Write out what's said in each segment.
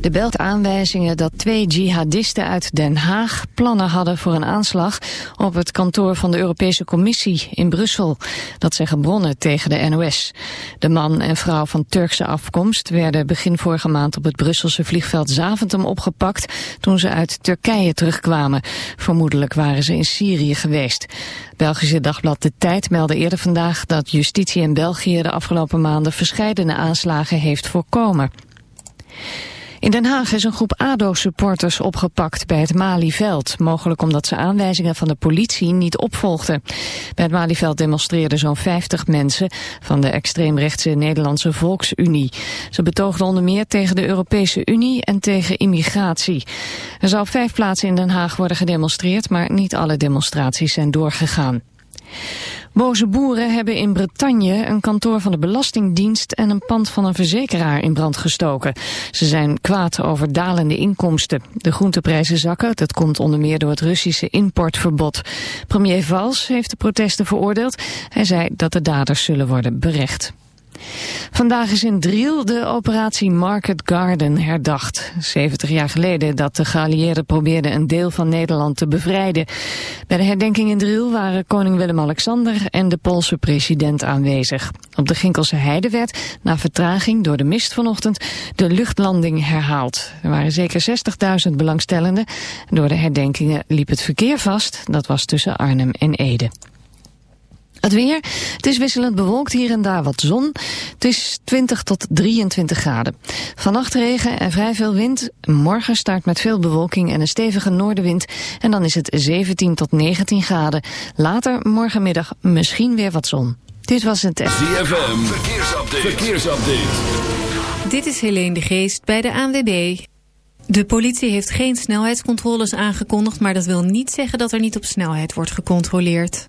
De belt aanwijzingen dat twee jihadisten uit Den Haag plannen hadden voor een aanslag op het kantoor van de Europese Commissie in Brussel. Dat zeggen bronnen tegen de NOS. De man en vrouw van Turkse afkomst werden begin vorige maand op het Brusselse vliegveld Zaventem opgepakt toen ze uit Turkije terugkwamen. Vermoedelijk waren ze in Syrië geweest. Belgische dagblad De Tijd meldde eerder vandaag dat justitie in België de afgelopen maanden verscheidene aanslagen heeft voorkomen. In Den Haag is een groep ADO-supporters opgepakt bij het Malieveld. Mogelijk omdat ze aanwijzingen van de politie niet opvolgden. Bij het Malieveld demonstreerden zo'n 50 mensen van de extreemrechtse Nederlandse Volksunie. Ze betoogden onder meer tegen de Europese Unie en tegen immigratie. Er zou vijf plaatsen in Den Haag worden gedemonstreerd, maar niet alle demonstraties zijn doorgegaan. Boze boeren hebben in Bretagne een kantoor van de Belastingdienst en een pand van een verzekeraar in brand gestoken. Ze zijn kwaad over dalende inkomsten. De groenteprijzen zakken, dat komt onder meer door het Russische importverbod. Premier Valls heeft de protesten veroordeeld. Hij zei dat de daders zullen worden berecht. Vandaag is in Driel de operatie Market Garden herdacht. 70 jaar geleden dat de geallieerden probeerden een deel van Nederland te bevrijden. Bij de herdenking in Driel waren koning Willem-Alexander en de Poolse president aanwezig. Op de Ginkelse Heide werd, na vertraging door de mist vanochtend, de luchtlanding herhaald. Er waren zeker 60.000 belangstellenden. Door de herdenkingen liep het verkeer vast. Dat was tussen Arnhem en Ede. Het weer, het is wisselend bewolkt, hier en daar wat zon. Het is 20 tot 23 graden. Vannacht regen en vrij veel wind. Morgen start met veel bewolking en een stevige noordenwind. En dan is het 17 tot 19 graden. Later morgenmiddag misschien weer wat zon. Dit was het... ZFM, verkeersupdate. verkeersupdate. Dit is Helene de Geest bij de ANWB. De politie heeft geen snelheidscontroles aangekondigd... maar dat wil niet zeggen dat er niet op snelheid wordt gecontroleerd.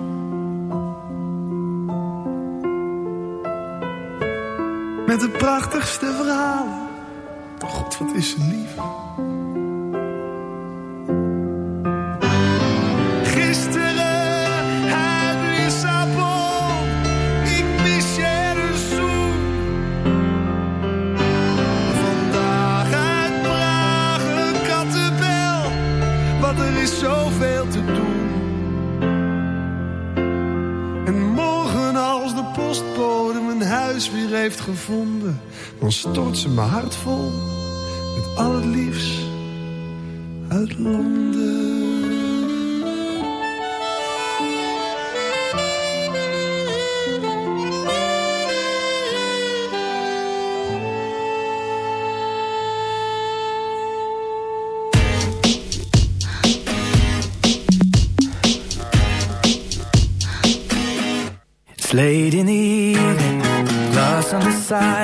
Met de prachtigste verhaal, oh god, wat is lief. Gisteren uit Lissabon. Ik mis je een zoen. Vandaag uit Praag een kattenbel. Want er is zoveel te doen. En morgen als de postbode wie heeft gevonden, dan stort ze mijn hart vol met al het liefst uit Londen. late in the side.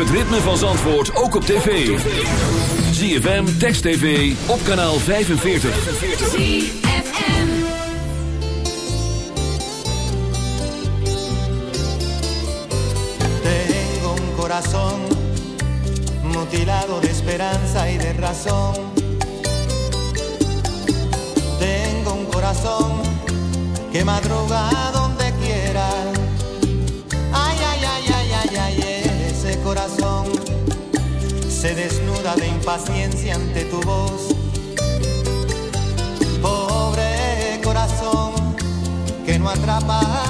het ritme van Zandvoort ook op tv. ZFM, Text TV, op kanaal 45. Tengo un corazón Mutilado de esperanza y de razón Tengo un corazón Que madrugado corazón se desnuda de impaciencia ante tu voz. Pobre corazón que no atrapa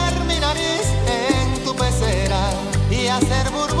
hacer burbujas.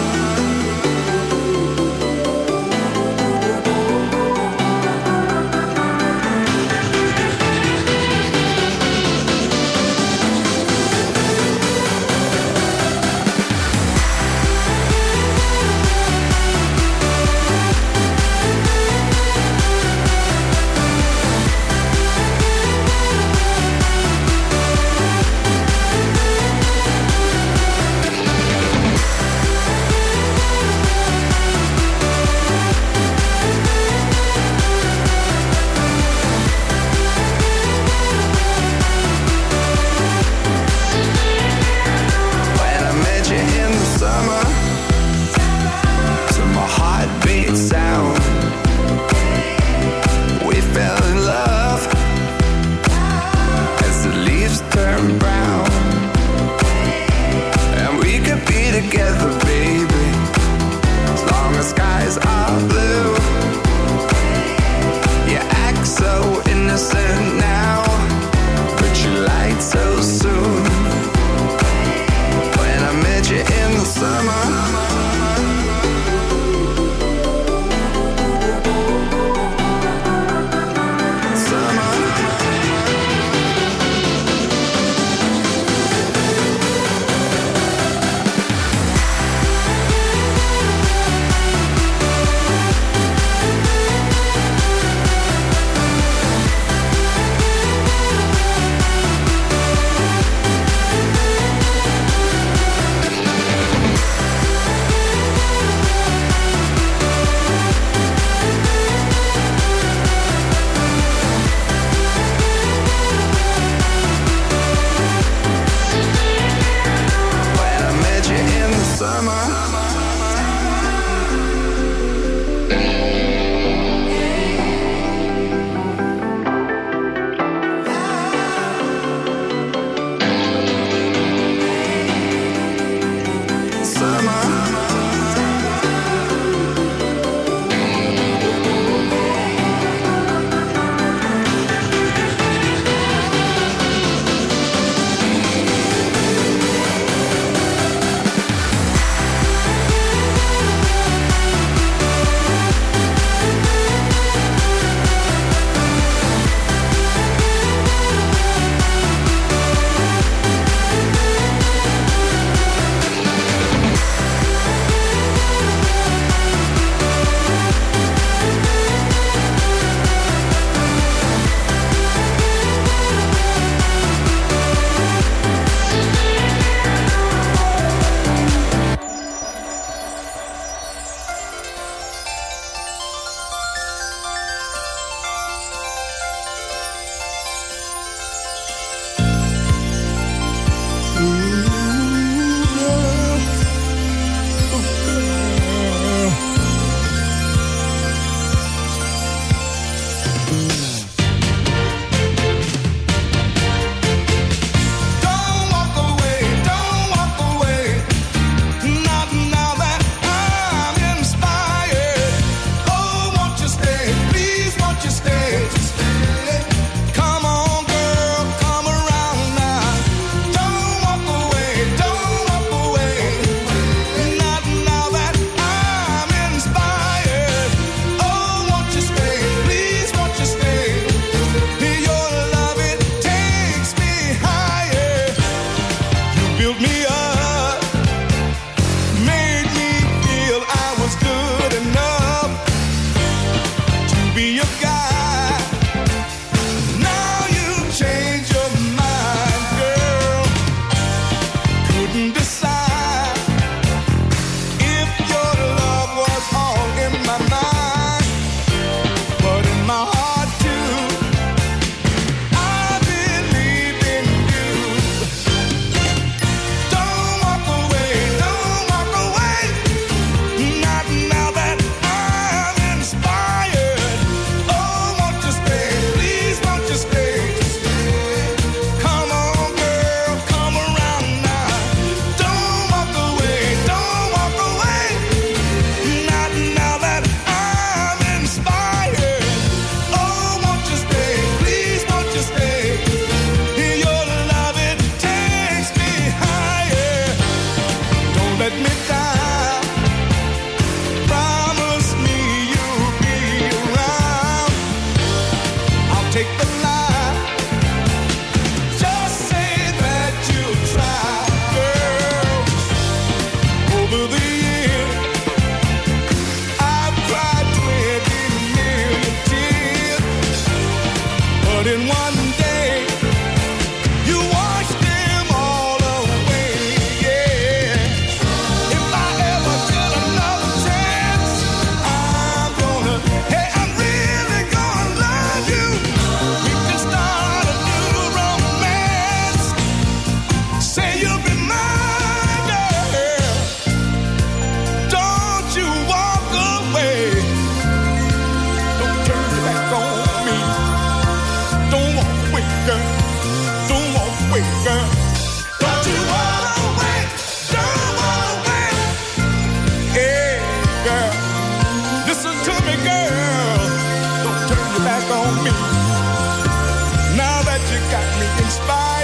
you got me inspired.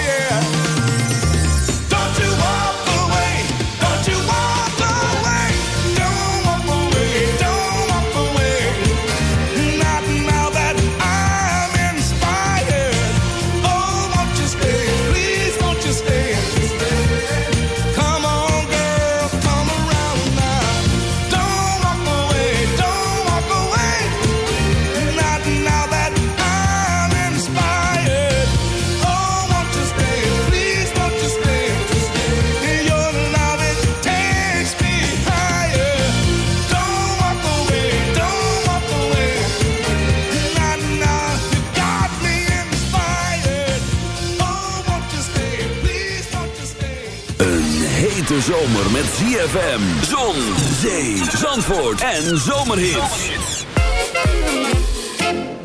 zomer met ZFM. Zon, zee, zandvoort en zomerhits.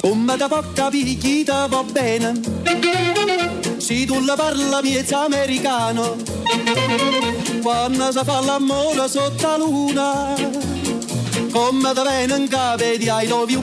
Come da porta picchita va bene. Si tu la parla miezza americano. Quando si fa l'amore sotto luna. Come da venen cave di I love you.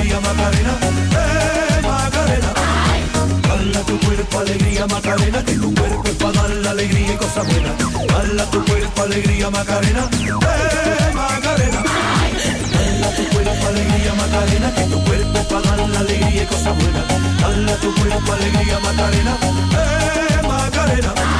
alegría Macarena, eh Macarena. Bala tu cuerpo, alegría Macarena, que tu cuerpo es para dar la alegría y cosa buena. Bala tu cuerpo, alegría Macarena, eh Macarena. Bala tu cuerpo, alegría Macarena, que tu cuerpo es para dar la alegría y cosa buena. Bala tu cuerpo, alegría Macarena, eh Macarena.